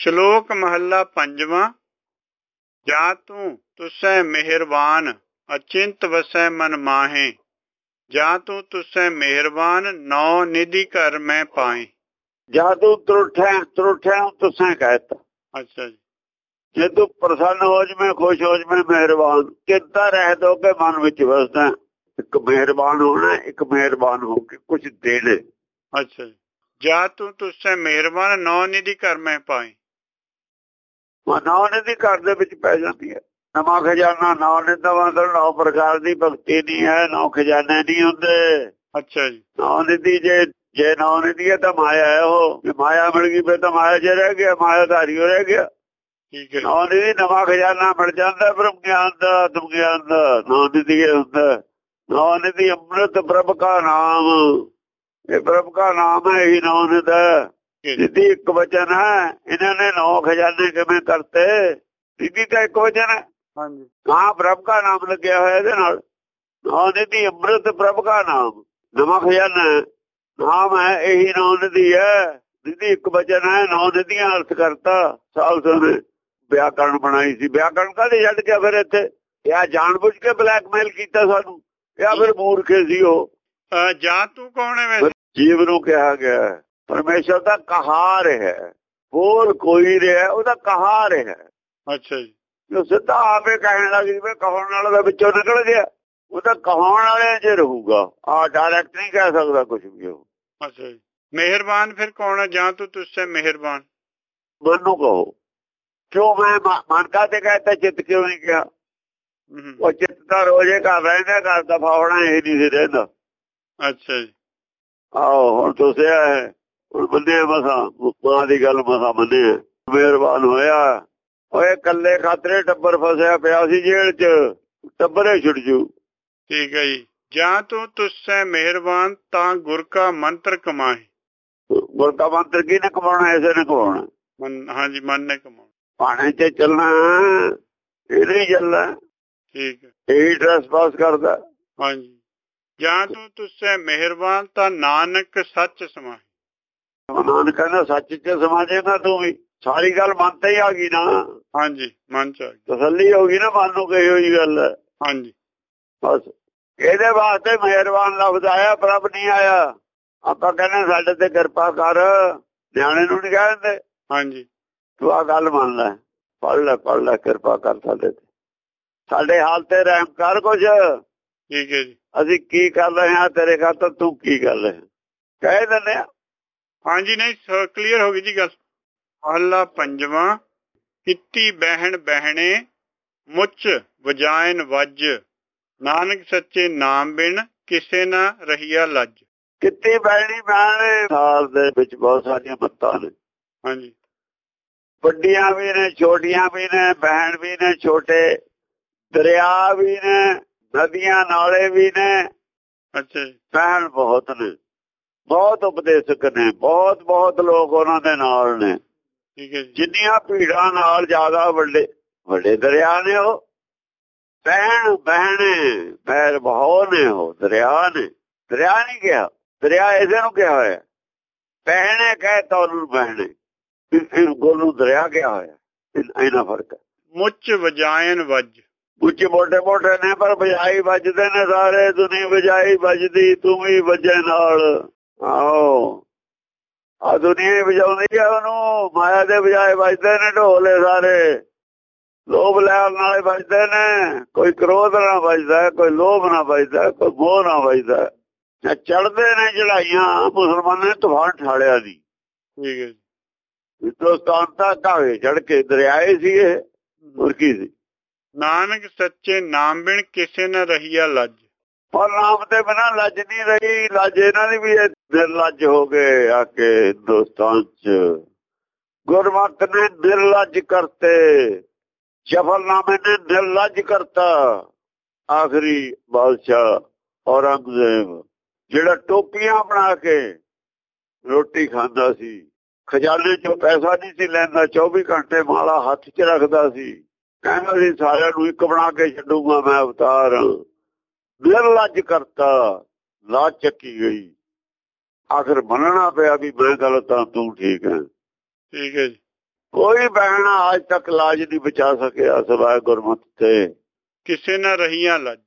ਸ਼ਲੋਕ ਮਹੱਲਾ ਪੰਜਵਾਂ ਜਾ ਤੂੰ ਤੁਸੈ ਮਿਹਰਬਾਨ ਅਚਿੰਤ ਵਸੈ ਮਨ ਮਾਹੇ ਜਾ ਤੂੰ ਤੁਸੈ ਮਿਹਰਬਾਨ ਨੌ ਨਿਧੀ ਘਰ ਮੈਂ ਪਾਏ ਜਾਂ ਤੂੰ ਤਰੁੱਠੈ ਤਰੁੱਠੈ ਤੁਸਾਂ ਕਹਿਤਾ। ਅੱਛਾ ਜੀ। ਜੇ ਤੂੰ ਪ੍ਰਸੰਨ ਹੋ ਜਵੇਂ ਖੁਸ਼ ਹੋ ਜਵੇਂ ਮਿਹਰਬਾਨ। ਚਿੰਤਾ ਰਹਿ ਦੋ ਕੇ ਮਨ ਵਿੱਚ ਵਸਦਾ ਇੱਕ ਮਿਹਰਬਾਨ ਹੋਣਾ ਇੱਕ ਮਿਹਰਬਾਨ ਹੋ ਕੇ ਕੁਝ ਦੇਣੇ ਅੱਛਾ ਜੀ। ਜਾ ਤੂੰ ਤੁਸੈ ਮਿਹਰਬਾਨ ਨੌ ਨਿਧੀ ਘਰ ਮੈਂ ਪਾਏ ਮਨੌਨ ਦੀ ਘਰ ਦੇ ਵਿੱਚ ਪੈ ਜਾਂਦੀ ਹੈ। ਨਵਾਂ ਖਜ਼ਾਨਾ ਨੌ ਨੇ ਦਾ ਨੌ ਪ੍ਰਕਾਰ ਦੀ ਭਗਤੀ ਨਹੀਂ ਹੈ ਨੌ ਖਜ਼ਾਨੇ ਨਹੀਂ ਹੁੰਦੇ। ਅੱਛਾ ਜੀ। ਨੌ ਨਿਧੀ ਜੇ ਜੇ ਨੌ ਨਿਧੀ ਹੈ ਤਾਂ ਮਾਇਆ ਹੈ ਉਹ। ਜੇ ਮਾਇਆ ਮਿਲ ਗਈ ਫਿਰ ਤਾਂ ਮਾਇਆ ਜੇ ਰਹਿ ਗਿਆ ਮਾਇਆ ਧਾਰੀ ਹੋ ਰਹਿ ਗਿਆ। ਠੀਕ ਹੈ ਨੌ ਨਿਧੀ ਨਵਾਂ ਖਜ਼ਾਨਾ ਮਿਲ ਜਾਂਦਾ ਬ੍ਰਹਮ ਗਿਆਨ ਦਾ ਆਤਮ ਗਿਆਨ ਦਾ ਨੌ ਨਿਧੀ ਹੁੰਦਾ। ਨੌ ਨਿਧੀ ਅੰਮ੍ਰਿਤ ਪ੍ਰਭ ਕਾ ਨਾਮ। ਇਹ ਪ੍ਰਭ ਕਾ ਨਾਮ ਹੈ ਹੀ ਨੌ ਨਿਧ ਨਿਧੀ ਇੱਕ ਵਚਨ ਹੈ ਇਹਨਾਂ ਨੇ ਨੌ ਖਜ਼ਾਨੇ ਕਿਵੇਂ ਕਰਤੇ? ਨਿਧੀ ਤਾਂ ਇੱਕ ਵਚਨ ਹੈ। ਹਾਂਜੀ। ਕਹਾਂ ਪ੍ਰਭ ਕਾ ਨਾਮ ਲੱਗਿਆ ਹੋਇਆ ਇਹਦੇ ਨਾਲ। ਨੌ ਨਿਧੀ ਅੰਮ੍ਰਿਤ ਪ੍ਰਭ ਕਾ ਨਾਮ। ਨਵਾਂ ਖਜ਼ਾਨਾ ਹੈ। ਨਾਮ ਹੈ ਇਹੀ ਨੌ ਨਿਧੀ ਹੈ। ਨਿਧੀ ਇੱਕ ਵਚਨ ਹੈ ਨੌ ਨਿਧੀਆਂ ਅਰਥ ਕਰਤਾ। ਸਾਲਸੋਂ ਨੇ ਵਿਆਕਰਣ ਬਣਾਈ ਸੀ। ਵਿਆਕਰਣ ਕਾਹਦੇ ਛੱਡ ਗਿਆ ਫਿਰ ਇੱਥੇ? ਇਹ ਜਾਣਬੁੱਝ ਕੇ ਬਲੈਕਮੇਲ ਕੀਤਾ ਸਾਨੂੰ। ਇਹ ਫਿਰ ਮੂਰਖੇ ਸੀ ਉਹ। ਜਾ ਤੂੰ ਕੌਣ ਹੈ ਜੀਵ ਨੂੰ ਕਿਹਾ ਗਿਆ ਹੈ। ਪਰਮੇਸ਼ਰ ਦਾ ਕਹਾਰ ਹੈ। ਬੋਲ ਕੋਈ ਰਿਹਾ ਉਹਦਾ ਕਹਾਰ ਹੈ। ਅੱਛਾ ਜੀ। ਜੋ ਸਿੱਧਾ ਆਪੇ ਕਹਿਣ ਲੱਗ ਜਵੇ ਕਹਾਉਣ ਵਾਲਾ ਦਾ ਵਿੱਚੋਂ ਨਿਕਲ ਗਿਆ। ਉਹ ਤਾਂ ਕਹਾਉਣ ਵਾਲੇ 'ਚ ਰਹੂਗਾ। ਆ ਡਾਇਰੈਕਟ ਨਹੀਂ ਕਹਿ ਸਕਦਾ ਕੁਝ ਵੀ ਉਹ। ਅੱਛਾ ਜੀ। ਮਿਹਰਬਾਨ ਫਿਰ ਕੌਣ ਹੈ? ਜਾ ਤੂੰ ਤੁਸੈ ਮਿਹਰਬਾਨ। ਮਨ ਕਹੋ। ਕਿਉਂ ਮੈਂ ਮ- ਮਨ ਕਾ ਤੇ ਕਹਤਾ ਚਿੱਤ ਕਿਉਂ ਨਹੀਂ ਕਿਹਾ ਉਹ ਚਿੱਤ ਤਾਂ ਰੋਜ਼ੇ ਘਰ ਰਹਿੰਦਾ ਘਰ ਦਾ ਫਾਵਣਾ ਇਹ ਨਹੀਂ ਸੀ ਰਹਿੰਦਾ। ਅੱਛਾ ਜੀ। ਆਹੋ ਹੁਣ ਤੁਸੀਂ ਹੈ। ਹੁਣ ਬੰਦੇ ਮਸਾ ਮਾਂ ਦੀ ਗੱਲ ਮਸਾ ਬੰਦੇ ਮਿਹਰਬਾਨ ਹੋਇਆ। ਓਏ ਕੱਲੇ ਖਾਤਰੇ ਟੱਬਰ ਫਸਿਆ ਪਿਆ ਸੀ ਜੇਲ੍ਹ 'ਚ। ਟੱਬਰੇ ਛੁੱਟ ਜੂ। ਠੀਕ ਹੈ ਜੀ। ਜਾ ਤੂੰ ਤੁਸੈ ਮਿਹਰਬਾਨ ਤਾਂ ਗੁਰ ਕਾ ਮੰਤਰ ਕਮਾਏ। ਗੁਰਕਾ ਮੰਤਰ ਕੀ ਨੇ ਕਮਾਉਣਾ ਐਸੇ ਨੇ ਕਮਾਉਣਾ। ਮਨ ਹਾਂਜੀ ਮਨ ਨੇ ਕਮਾਉਣਾ। ਪਾਣੇ 'ਚ ਚੱਲਣਾ ਇਹ ਨਹੀਂ ਚੱਲਣਾ। ਠੀਕ ਹੈ। ਇਹੀ ਟਰਸ ਪਾਸ ਕਰਦਾ। ਹਾਂਜੀ। ਜਾਂ ਤੂੰ ਤੁਸੈ ਮਿਹਰਬਾਨ ਤਾਂ ਨਾਨਕ ਸੱਚ ਸਮਾਏ। ਨਾਨਕ ਕਹਿੰਦਾ ਸੱਚ 'ਚ ਸਮਾ ਜਾਏਗਾ ਤੂੰ ਵੀ। ਸਾਰੀ ਗੱਲ ਮਨ ਤੇ ਹੀ ਆ ਗਈ ਨਾ। ਹਾਂਜੀ ਮਨ ਚ ਆ ਗਿਆ। ਤਸੱਲੀ ਹੋ ਗਈ ਨਾ ਮਨ ਨੂੰ ਕਹੀ ਹੋਈ ਗੱਲ। ਹਾਂਜੀ। ਬਸ ਇਹਦੇ ਵਾਸਤੇ ਮਿਹਰਬਾਨ ਲਫ਼ਜ਼ ਆਇਆ ਪ੍ਰਭ ਨਹੀਂ ਆਇਆ। ਆਪਾਂ ਕਹਿੰਦੇ ਸਾਡੇ ਤੇ ਕਿਰਪਾ ਕਰ। ਨਿਆਣੇ ਨੂੰ ਨਹੀਂ ਕਹਿੰਦੇ। ਹਾਂਜੀ। ਤੂੰ ਆ ਗੱਲ ਮੰਨ ਲੈ। ਪੜ ਲੈ ਪੜ ਲੈ ਕਿਰਪਾ ਕਰ ਸਾਡੇ ਤੇ। ਸਾਡੇ ਹਾਲ ਤੇ ਰਹਿਮ ਕਰ ਕੁਝ ਠੀਕ ਹੈ ਜੀ। ਅਸੀਂ ਕੀ ਕਰ ਰਹੇ ਹਾਂ ਤੇਰੇ ਖਾਤਰ ਤੂੰ ਕੀ ਕਰ ਰਿਹਾ। ਕਹਿ ਦਿੰਦੇ ਆ ਹਾਂਜੀ ਨਹੀਂ ਕਲੀਅਰ ਹੋ ਗਈ ਜੀ ਗੱਲ। ਮਹੱਲਾ ਪੰਜਵਾਂ ਕਿੱਤੀ ਬਹਿਣ ਬਹਿਣੇ ਮੁੱਚ ਵਜਾਇਨ ਵੱਜ। ਨਾਨਕ ਸੱਚੇ ਨਾਮ ਬਿਨ ਕਿਸੇ ਨਾ ਰਹੀਆ ਲੱਜ। ਕਿੱਤੀ ਬੈਣੀ ਮੈਂ ਸਾਲ ਦੇ ਵਿੱਚ ਬਹੁਤ ਸਾਰੀਆਂ ਮੱਤਾਂ ਨੇ। ਹਾਂਜੀ। ਵੱਡੀਆਂ ਵੀ ਨੇ ਛੋਟੀਆਂ ਵੀ ਨੇ ਬਹਿਣ ਵੀ ਨੇ ਛੋਟੇ। ਦਰਿਆ ਵੀ ਨੇ ਨਦੀਆਂ ਨਾਲੇ ਵੀ ਨੇ। ਅੱਛਾ ਬਹਿਣ ਬਹੁਤ ਨੇ। ਬਹੁਤ ਉਪਦੇਸ਼ਕ ਨੇ ਬਹੁਤ ਬਹੁਤ ਲੋਕ ਉਹਨਾਂ ਦੇ ਨਾਲ ਨੇ। ਠੀਕ ਹੈ ਜਿੰਨੀਆਂ ਭੀੜਾਂ ਨਾਲ ਜ਼ਿਆਦਾ ਵੱਡੇ ਵੱਡੇ ਦਰਿਆ ਨੇ ਉਹ। ਬਹਿਣ ਬਹਿਣੇ ਬਹਿਰ ਬਹੁ ਨੇ ਉਹ ਦਰਿਆ ਨੇ। ਦਰਿਆ ਨਹੀਂ ਕਿਹਾ ਦਰਿਆ ਇਸੇ ਨੂੰ ਕਿਹਾ ਹੋਇਆ। ਬਹਿਣੇ ਕਹੇ ਤਾਂ ਉਹਨੂੰ ਬਹਿਣੇ ਇਹ ਗੋਲ ਦਰਿਆ ਕਿਹਾ ਹੋਇਆ। ਇਹ- ਇਹਨਾਂ ਫ਼ਰਕ ਹੈ। ਮੁੱਚ ਵਜਾਇਨ ਵੱਜ। ਉੱਚੇ ਮੋਟੇ ਮੋਟੇ ਨੇ ਪਰ ਵਜਾਈ ਵੱਜਦੇ ਨੇ ਸਾਰੇ। ਦੁਨੀ ਵਜਾਈ ਵੱਜਦੀ ਤੂੰ ਵੀ ਵੱਜੇ ਨਾਲ। ਆਓ ਆ ਦੁਨੀਆ ਵਜਾਉਂਦੀ ਆ ਉਹਨੂੰ। ਮਾਇਆ ਦੇ ਵਜਾਏ ਵੱਜਦੇ ਨੇ ਢੋਲੇ ਸਾਰੇ। ਲੋਭ ਲੈਣ ਨਾਲੇ ਵੱਜਦੇ ਨੇ। ਕੋਈ ਕ੍ਰੋਧ ਨਾਲ ਵੱਜਦਾ ਕੋਈ ਲੋਭ ਨਾਲ ਵੱਜਦਾ ਕੋਈ ਮੋਹ ਨਾਲ ਵੱਜਦਾ। ਚੜਦੇ ਨੇ ਚੜਾਈਆਂ ਮੁਸਲਮਾਨਾਂ ਨੇ ਤੂਫਾਨ ਠਾਲਿਆ ਦੀ ਠੀਕ ਹੈ ਜੀ। ਹਿੰਦੁਸਤਾਨ ਤਾਂ ਚੜ ਕੇ ਦਰਿਆਏ ਸੀ ਇਹ। ਹੋਰ ਕੀ ਸੀ? ਨਾਨਕ ਸੱਚੇ ਨਾਮ ਬਿਨ ਕਿਸੇ ਨਾ ਰਹੀਆ ਲੱਜ। ਔਰ ਨਾਮ ਤੇ ਬਿਨਾ ਲੱਜ ਨਹੀਂ ਰਹੀ, ਲੱਜ ਇਹਨਾਂ ਦੀ ਵੀ ਨਿਰਲੱਜ ਹੋ ਗਏ ਆ ਕੇ ਹਿੰਦੁਸਤਾਨ ਚ। ਗੁਰਮਤ ਨੇ ਨਿਰਲੱਜ ਕਰਤੇ, ਜਫਰਨਾਮੇ ਨੇ ਨਿਰਲੱਜ ਕਰਤਾ। ਆਖਰੀ ਬਾਦਸ਼ਾਹ ਔਰੰਗਜ਼ੇਬ, ਜਿਹੜਾ ਟੋਪੀਆਂ ਬਣਾ ਕੇ ਰੋਟੀ ਖਾਂਦਾ ਸੀ, ਖਜ਼ਾਨੇ ਚੋਂ ਪੈਸਾ ਨਹੀਂ ਸੀ ਲੈਂਦਾ 24 ਘੰਟੇ ਮਾਲਾ ਹੱਥ 'ਚ ਰੱਖਦਾ ਸੀ। ਕਹਿੰਦਾ ਸੀ, ਸਾਰਿਆਂ ਨੂੰ ਇੱਕ ਬਣਾ ਕੇ ਛੱਡੂਗਾ ਮੈਂ ਅਵਤਾਰ। ਨਿਰਲੱਜ ਕਰਤਾ ਲਾਜ ਚੱਕੀ ਗਈ। ਆਖਰ ਮੰਨਣਾ ਪਿਆ ਵੀ ਮੈਂ ਗਲਤ ਹਾਂ ਤੂੰ ਠੀਕ ਹੈ। ਠੀਕ ਹੈ ਜੀ। ਕੋਈ ਬਹਿਣਾ ਅੱਜ ਤੱਕ ਲਾਜ ਨਹੀਂ ਬਚਾ ਸਕਿਆ ਸਵਾਇ ਗੁਰਮਤਿ ਤੇ। ਕਿਸੇ ਨਾ ਰਹੀਆਂ ਲੱਜ।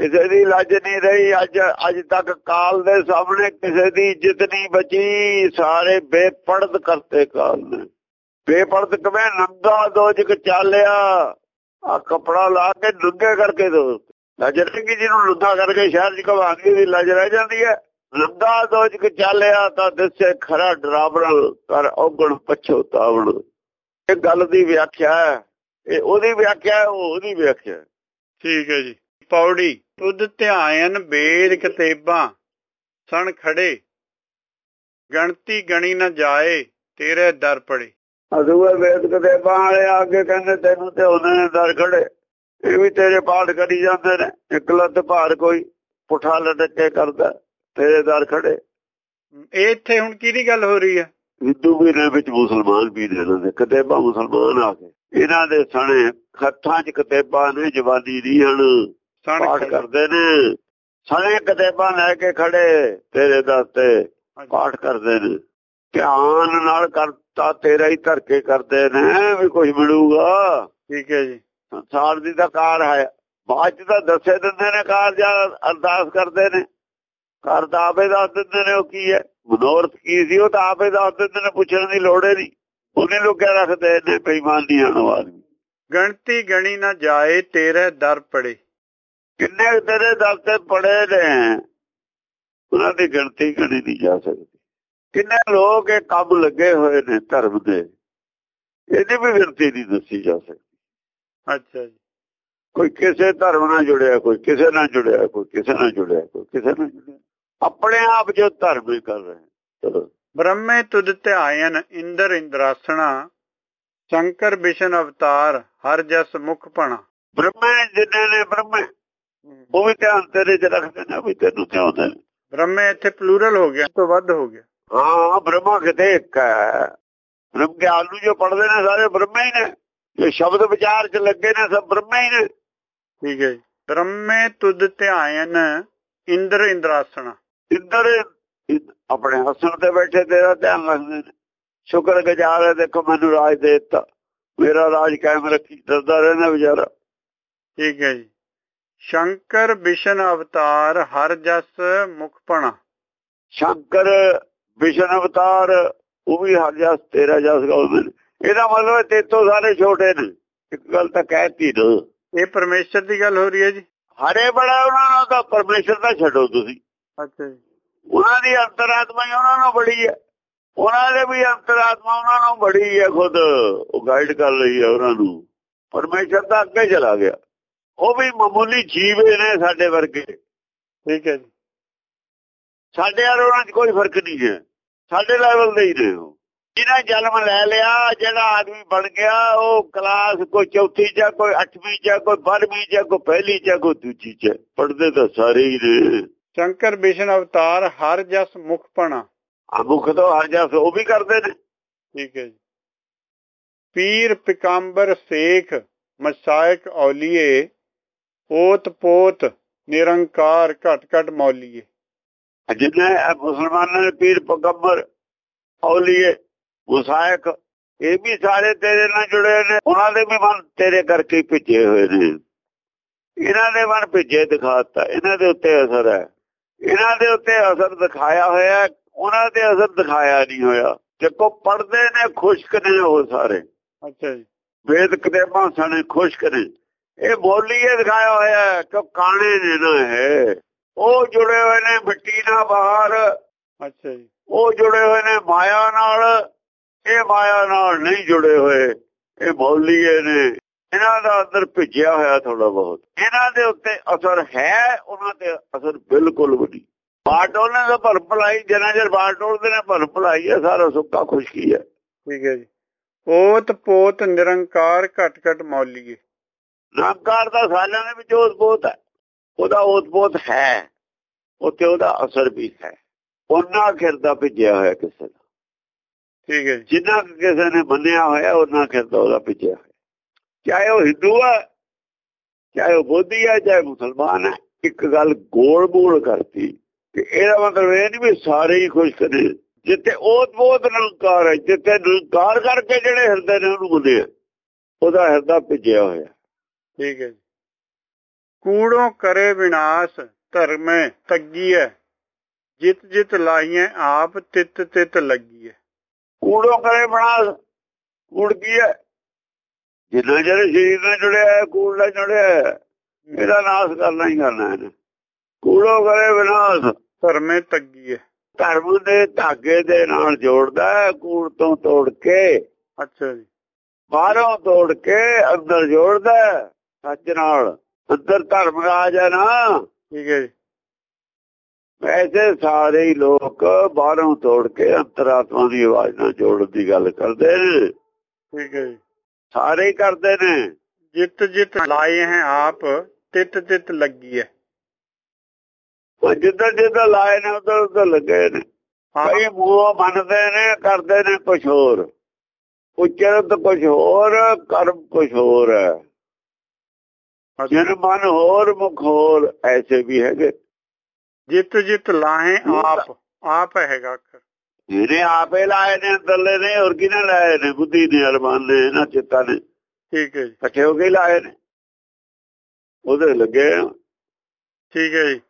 ਕਿਸੇ ਦੀ ਲੱਜ ਨਹੀਂ ਰਹੀ ਅੱਜ ਅੱਜ ਤੱਕ ਕਾਲ ਦੇ ਸਾਹਮਣੇ ਕਿਸੇ ਦੀ ਇੱਜ਼ਤ ਨਹੀਂ ਬਚੀ। ਸਾਰੇ ਬੇਪਰਦ ਕਰਤੇ ਕਾਲ ਨੇ। ਬੇਪਰਦ ਕਵੇਂ ਨੰਗਾ ਦੋਜਕ ਚਾਲਿਆ। ਆ ਕਪੜਾ ਲਾ ਕੇ ਨੰਗੇ ਕਰਕੇ ਦੋ। ਲੱਜ ਰਹੇਗੀ ਜਿਹਨੂੰ ਲੁੱਧਾ ਕਰਕੇ ਸ਼ਹਿਰ ਚ ਘਵਾਂਗੀ ਦੀ ਲੱਜ ਰਹਿ ਜਾਂਦੀ ਹੈ। ਨੰਗਾ ਦੋਜਕ ਚਾਲਿਆ ਤਾਂ ਦੱਸੇ ਖਰਾ ਡਰਾਵਣ ਕਰ ਔਗਣ ਪਛੋਤਾਵਣ ਇਹ ਗੱਲ ਦੀ ਵਿਆਖਿਆ ਹੈ। ਇਹ ਉਹਦੀ ਵਿਆਖਿਆ ਉਹਦੀ ਵਿਆਖਿਆ ਠੀਕ ਹੈ ਜੀ। ਪੌੜੀ ਤੁਧ ਧਿਆਇਨ ਬੇਦ ਕਤੇਬਾਂ ਸਣ ਖੜੇ। ਗਣਤੀ ਗਣੀ ਨਾ ਜਾਏ ਤੇਰੇ ਦਰ ਪੜੇ। ਅਦੂਏ ਵੇਦ ਵਾਲੇ ਆ ਕੇ ਕਹਿੰਦੇ ਤੈਨੂੰ ਤੇ ਉਹਨੇ ਨੇ ਦਰ ਖੜੇ। ਇਹ ਵੀ ਤੇਰੇ ਪਾਠ ਕਰੀ ਜਾਂਦੇ ਨੇ। ਇੱਕ ਲੱਤ ਭਾਰ ਕੋਈ ਪੁੱਠਾ ਲਟਕੇ ਕਰਦਾ ਤੇਰੇ ਦਰ ਖੜੇ। ਇਹ ਇੱਥੇ ਹੁਣ ਕਿਹਦੀ ਗੱਲ ਹੋ ਰਹੀ ਹੈ ਹਿੰਦੂ ਵੀ ਨੇ ਵਿੱਚ ਮੁਸਲਮਾਨ ਵੀ ਨੇ ਇਹਨਾਂ ਦੇ ਕਤੇਬਾ ਮੁਸਲਮਾਨ ਆ ਕੇ। ਇਹਨਾਂ ਦੇ ਸਣੇ ਖੱਤਾਂ 'ਚ ਕਤੇਬਾ ਨੇ ਜਵਾਨੀ ਹਨ ਸਣ ਪਾਠ। ਕਰਦੇ ਨੇ। ਸਣੇ ਕਤੇਬਾ ਲੈ ਕੇ ਖੜੇ ਤੇਰੇ ਦਰ ਤੇ। ਪਾਠ ਕਰਦੇ ਨੇ। ਧਿਆਨ ਨਾਲ ਕਰਤਾ ਤੇਰਾ ਹੀ ਧਰ ਕੇ ਕਰਦੇ ਨੇ ਵੀ ਕੁਝ ਮਿਲੂਗਾ। ਠੀਕ ਹੈ ਜੀ। ਸੰਸਾਰ ਦੀ ਤਾਂ ਕਾਰ ਹੈ। ਬਾਅਦ ਚ ਤਾਂ ਦੱਸੇ ਦਿੰਦੇ ਨੇ ਕਾਰ ਜਾਂ ਅਰਦਾਸ ਕਰਦੇ ਨੇ। ਕਾਰ ਤਾਂ ਆਪੇ ਦੱਸ ਦਿੰਦੇ ਨੇ ਉਹ ਕੀ ਹੈ। ਮਨੋਰਥ ਕੀ ਸੀ ਉਹ ਤਾਂ ਆਪੇ ਦੱਸ ਦਿੰਦੇ ਨੇ ਪੁੱਛਣ ਦੀ ਲੋੜ ਹੀ ਨਹੀਂ। ਉਹਨੇ ਲੋਕਾਂ ਰੱਖਦੇ ਨੇ ਬੇਈਮਾਨ ਆਣ ਆਦਮੀ ਗਣਤੀ ਗਣੀ ਨਾ ਜਾਏ ਤੇਰੇ ਦਰ ਪੜੇ। ਕਿੰਨੇ ਤੇਰੇ ਦਰ ਤੇ ਪੜੇ ਨੇ? ਉਹਨਾਂ ਦੀ ਗਿਣਤੀ ਕਰੀ ਨਹੀਂ ਜਾ ਸਕਦੀ। ਕਿੰਨੇ ਲੋਕ ਇਹ ਕੰਮ ਲੱਗੇ ਹੋਏ ਨੇ ਧਰਮ ਦੇ। ਇਹਦੀ ਵੀ ਗਿਣਤੀ ਨਹੀਂ ਦੱਸੀ ਜਾ ਸਕਦੀ। ਅੱਛਾ ਜੀ ਕੋਈ ਕਿਸੇ ਧਰਮ ਨਾਲ ਜੁੜਿਆ ਕੋਈ ਕਿਸੇ ਨਾਲ ਜੁੜਿਆ ਕੋਈ ਕਿਸੇ ਨਾਲ ਜੁੜਿਆ ਕੋਈ ਕਿਸੇ ਨਾਲ ਜੁੜਿਆ ਆਪਣੇ ਆਪ ਜੋ ਧਰਮ ਹੀ ਕਰ ਰਹੇ ਚਲੋ ਬ੍ਰਹਮੇ ਤੁਧ ਧਿਆਇਨ ਇੰਦਰ ਇੰਦਰਾਸਣਾ ਸ਼ੰਕਰ ਵਿਸ਼ਨ ਅਵਤਾਰ ਹਰ ਜਸ ਮੁਖ ਪਣਾ ਬ੍ਰਹਮੇ ਜਿੰਨੇ ਨੇ ਬ੍ਰਹਮੇ ਉਹ ਵੀ ਧਿਆਨ ਤੇਰੇ ਚ ਰੱਖਦੇ ਨੇ ਵੀ ਤੈਨੂੰ ਧਿਆਉਂਦੇ ਨੇ ਬ੍ਰਹਮੇ ਇੱਥੇ ਪਲੂਰਲ ਹੋ ਗਿਆ ਇਸ ਤੋਂ ਵੱਧ ਹੋ ਗਿਆ ਹਾਂ ਬ੍ਰਹਮਾ ਕਿਤੇ ਇੱਕ ਹੈ ਬ੍ਰਹਮ ਗਿਆਨ ਨੂੰ ਜੋ ਪੜਦੇ ਨੇ ਸਾਰੇ ਬ੍ਰਹਮੇ ਹੀ ਨੇ ਜੋ ਸ਼ਬਦ ਵਿਚਾਰ ਚ ਲੱਗੇ ਨੇ ਸਭ ਬ੍ਰਹਮੇ ਹੀ ਨੇ। ਠੀਕ ਹੈ ਬ੍ਰਹਮੇ ਤੁਧ ਧਿਆਇਨ ਇੰਦਰ ਇੰਦਰਾਸਣਾ। ਇੰਦਰ ਆਪਣੇ ਹਸਨ ਤੇ ਬੈਠੇ ਤੇਰਾ ਧਿਆਨ ਰੱਖਦੇ ਨੇ। ਸ਼ੁਕਰ ਗੁਜ਼ਾਰ ਹੈ ਦੇਖੋ ਮੈਨੂੰ ਰਾਜ ਦੇ ਦਿੱਤਾ। ਮੇਰਾ ਰਾਜ ਕਾਇਮ ਰੱਖੀ ਡਰਦਾ ਰਹਿਣਾ ਵਿਚਾਰਾ। ਠੀਕ ਹੈ ਜੀ। ਸ਼ੰਕਰ ਵਿਸ਼ਨ ਅਵਤਾਰ ਹਰ ਜਸ ਮੁਖ ਪਣਾ। ਸ਼ੰਕਰ ਵਿਸ਼ਨ ਅਵਤਾਰ ਉਹ ਵੀ ਹਰ ਜਸ ਤੇਰਾ ਜਸ ਗਾਉਂਦੇ ਨੇ। ਇਹਦਾ ਮਤਲਬ ਹੈ ਤੇਤੋਂ ਸਾਰੇ ਛੋਟੇ ਨੇ। ਇੱਕ ਗੱਲ ਤਾਂ ਕਹਿਤੀ ਨਾ ਇਹ ਪਰਮੇਸ਼ਰ ਦੀ ਗੱਲ ਹੋ ਰਹੀ ਹੈ ਜੀ? ਹਰੇ ਬੜਾ ਉਹਨਾਂ ਨੂੰ ਤਾਂ ਪਰਮੇਸ਼ਰ ਦਾ ਛੱਡੋ ਤੁਸੀਂ। ਅੱਛਾ ਜੀ। ਉਹਨਾਂ ਦੀ ਅੰਤਰਾਤਮਾ ਹੀ ਉਹਨਾਂ ਨੂੰ ਬੜੀ ਹੈ। ਉਹਨਾਂ ਦੇ ਵੀ ਅੰਤਰਾਤਮਾ ਉਹਨਾਂ ਨੂੰ ਬੜੀ ਹੈ ਖੁਦ। ਉਹ ਗਾਈਡ ਕਰ ਰਹੀ ਹੈ ਉਹਨਾਂ ਨੂੰ। ਪਰਮੇਸ਼ਰ ਤਾਂ ਅੱਗੇ ਚਲਾ ਗਿਆ। ਉਹ ਵੀ ਮਾਮੂਲੀ ਜੀਵ ਨੇ ਸਾਡੇ ਵਰਗੇ। ਠੀਕ ਹੈ ਜੀ। ਸਾਡੇ ਨਾਲ ਉਹਨਾਂ 'ਚ ਕੋਈ ਫ਼ਰਕ ਨਹੀਂ ਹੈ। ਸਾਡੇ ਲੈਵਲ ਦੇ ਹੀ ਨੇ ਉਹ। ਜਿਹਨਾਂ ਜਨਮ ਲੈ ਲਿਆ ਜਿਹੜਾ ਆਦਮੀ ਬਣ ਗਿਆ ਉਹ ਕਲਾਸ ਕੋਈ ਚੌਥੀ ਚ ਕੋਈ ਅੱਠਵੀਂ ਚ ਕੋਈ ਬਾਰਵੀਂ ਚ ਕੋਈ ਪਹਿਲੀ ਚ ਕੋਈ ਦੂਜੀ ਚ ਪੜਦੇ ਤਾਂ ਸਾਰੇ ਹੀ ਨੇ ਸ਼ੰਕਰ ਵਿਸ਼ਨ ਅਵਤਾਰ ਹਰ ਜਸ ਮੁਖ ਪਣਾ ਆ ਮੁਖ ਤੋਂ ਹਰ ਜਸ ਉਹ ਵੀ ਕਰਦੇ ਨੇ ਠੀਕ ਹੈ ਜੀ ਪੀਰ ਪਿਕੰਬਰ ਸੇਖ ਮਸਾਇਕ ਔਲੀਏ ਓਤ ਪੋਤ ਨਿਰੰਕਾਰ ਘਟ ਘਟ ਮੌਲੀਏ ਜਿੰਨੇ ਇਹ ਮੁਸਲਮਾਨਾਂ ਦੇ ਪੀਰ ਪਗੰਬਰ ਔਲੀਏ ਮੁਸਾਇਕ ਇਹ ਵੀ ਸਾਰੇ ਤੇਰੇ ਨਾਲ ਜੁੜੇ ਨੇ ਉਹਨਾਂ ਦੇ ਵੀ ਮਨ ਤੇਰੇ ਕਰਕੇ ਭਿੱਜੇ ਹੋਏ ਨੇ। ਇਹਨਾਂ ਦੇ ਮਨ ਭਿੱਜੇ ਦਿਖਾਤਾ ਇਹਨਾਂ ਦੇ ਉੱਤੇ ਅਸਰ ਹੈ। ਇਹਨਾਂ ਦੇ ਉੱਤੇ ਅਸਰ ਦਿਖਾਇਆ ਹੋਇਆ ਉਹਨਾਂ ਤੇ ਅਸਰ ਦਿਖਾਇਆ ਨਹੀਂ ਹੋਇਆ। ਦੇਖੋ ਪੜਦੇ ਨੇ ਖੁਸ਼ਕ ਨੇ ਉਹ ਸਾਰੇ। ਅੱਛਾ ਜੀ। ਵੇਦ ਕਿਤਾਬਾਂ ਸਣੇ ਖੁਸ਼ਕ ਨੇ। ਇਹ ਬੋਲੀਏ ਦਿਖਾਇਆ ਹੋਇਆ ਹੈ ਕਿ ਕਾਣੇ ਨੇ ਨਾ ਹੈ ਉਹ ਜੁੜੇ ਹੋਏ ਨੇ ਮਿੱਟੀ ਨਾਲ ਬਾਹਰ। ਅੱਛਾ ਜੀ। ਉਹ ਜੁੜੇ ਹੋਏ ਨੇ ਮਾਇਆ ਨਾਲ। ਇਹ ਮਾਇਆ ਨਾਲ ਨਹੀਂ ਜੁੜੇ ਹੋਏ ਇਹ ਮੌਲੀਏ ਨੇ। ਇਹਨਾਂ ਦਾ ਅੰਦਰ ਭਿੱਜਿਆ ਹੋਇਆ ਥੋੜਾ ਬਹੁਤ। ਇਹਨਾਂ ਦੇ ਉੱਤੇ ਅਸਰ ਹੈ ਉਹਨਾਂ ਤੇ ਅਸਰ ਬਿਲਕੁਲ ਵੀ ਬਾਟੋਲੇ ਦਾ ਭਰ ਭਲਾਈ ਜਿੰਨਾ ਚਿਰ ਬਾਟੋਲਦੇ ਨੇ ਭਰ ਭਲਾਈ ਹੈ ਸਾਰਾ ਸੁੱਕਾ ਖੁਸ਼ਕੀ ਹੈ। ਠੀਕ ਹੈ ਜੀ। ਓਤ ਪੋਤ ਨਿਰੰਕਾਰ ਘਟ ਘਟ ਮੌਲੀਏ। ਨਿਰੰਕਾਰ ਦਾ ਸਾਲਾਂ ਦੇ ਵਿੱਚ ਉਸ ਬਹੁਤ ਹੈ। ਉਹਦਾ ਉਤਪੋਤ ਹੈ ਉੱਤੇ ਉਹਦਾ ਅਸਰ ਵੀ ਹੈ। ਉਹਨਾਂ ਖਿਰਦਾ ਭਿੱਜਿਆ ਹੋਇਆ ਕਿਸੇ ਦਾ। ਠੀਕ ਹੈ ਜਿੰਨਾ ਕਿਸੇ ਨੇ ਮੰਨਿਆ ਹੋਇਆ ਉਹਨਾਂ ਖਿਰਦਾ ਉਹਦਾ ਹੋਇਆ। ਚਾਹੇ ਉਹ ਹਿੰਦੂ ਹੈ ਚਾਹੇ ਉਹ ਬੋਧੀ ਹੈ ਚਾਹੇ ਮੁਸਲਮਾਨ ਹੈ ਇੱਕ ਗੱਲ ਗੋਲ ਮੋਲ ਕਰਤੀ ਕਿ ਇਹਦਾ ਮਤਲਬ ਇਹ ਨਹੀਂ ਵੀ ਸਾਰੇ ਹੀ ਖੁਸ਼ ਨੇ ਜਿੱਥੇ ਉਹ ਬਹੁਤ ਨਿਰੰਕਾਰ ਹੈ ਜਿੱਥੇ ਨਿਰੰਕਾਰ ਕਰਕੇ ਜਿਹੜੇ ਹਿਰਦੇ ਨੇ ਉਹਨੂੰ ਬੁੱਧੇ ਉਹਦਾ ਹਿਰਦਾ ਭਿੱਜਿਆ ਹੋਇਆ। ਠੀਕ ਹੈ ਕੂੜੋਂ ਕਰੇ ਵਿਨਾਸ਼ ਧਰਮੇ ਤੱਗੀਐ ਜਿਤ ਜਿਤ ਲਾਈਐ ਆਪ ਤਿਤ ਤਿਤ ਲੱਗੀਐ। ਕੂੜੋਂ ਕਰੇ ਬਣਾ ਕੂੜ ਕੀ ਹੈ? ਜਿੰਨਾ ਜਿਹੜੇ ਸਰੀਰ ਨਾਲ ਜੁੜਿਆ ਹੈ ਕੂੜ ਨਾਲ ਜੁੜਿਆ ਹੈ ਇਹਦਾ ਨਾਸ਼ ਕਰਨਾ ਹੀ ਕਰਨਾ ਹੈ ਕੂੜੋਂ ਕਰੇ ਵਿਨਾਸ਼ ਧਰਮੇ ਤੱਗੀਐ ਧਰਮ ਦੇ ਧਾਗੇ ਦੇ ਨਾਲ ਜੋੜਦਾ ਹੈ ਕੂੜ ਤੋਂ ਤੋੜ ਕੇ। ਅੱਛਾ ਜੀ। ਬਾਹਰੋਂ ਤੋੜ ਕੇ ਅੰਦਰ ਜੋੜਦਾ ਹੈ ਸੱਚ ਨਾਲ। ਅੰਦਰ ਧਰਮ ਰਾਜ ਹੈ ਨਾ। ਠੀਕ ਹੈ ਜੀ। ਐਸੇ ਸਾਰੇ ਹੀ ਲੋਕ ਬਾਹਰੋਂ ਤੋੜ ਕੇ ਅੰਤਰਾਤਮਾ ਦੀ ਆਵਾਜ਼ ਨਾਲ ਜੋੜਨ ਦੀ ਗੱਲ ਕਰਦੇ ਨੇ। ਠੀਕ ਹੈ ਸਾਰੇ ਹੀ ਕਰਦੇ ਨੇ। ਜਿਤ ਜਿਤ ਲਾਏ ਹੈ ਆਪ ਤਿਤ ਤਿਤ ਲੱਗੀਐ ਉਹ ਜਿੱਦਾਂ ਜਿੱਦਾਂ ਲਾਏ ਨੇ ਉਧਰ ਉਧਰ ਲੱਗੇ ਨੇ। ਕਈ ਮੂੰਹ ਮੰਨਦੇ ਨੇ ਕਰਦੇ ਨੇ ਕੁਝ ਹੋਰ। ਉਚਰਤ ਕੁਝ ਹੋਰ ਕਰਮ ਕੁਝ ਹੋਰ ਹੈ। ਜਨ ਮਨ ਹੋਰ ਮੁਖ ਹੋਰ ਐਸੇ ਵੀ ਹੈਗੇ। ਜਿਤ ਜਿਤ ਲਾਹੇ ਆਪ ਆਪ ਹੈਗਾ ਅੱਖਰ। ਇਹਨੇ ਆਪੇ ਲਾਏ ਨੇ ਅੰਦਰਲੇ ਨੇ ਹੋਰ ਕਿਹਨੇ ਲਾਏ ਨੇ? ਬੁੱਧੀ ਨੇ ਅਰਮਾਨ ਨੇ ਇਹਨਾਂ ਚਿੱਤਾਂ ਨੇ। ਠੀਕ ਹੈ ਜੀ। ਇਕੱਠੇ ਹੋ ਕੇ ਲਾਏ ਨੇ। ਉਹਦੇ ਲੱਗੇ। ਠੀਕ ਹੈ ਜੀ।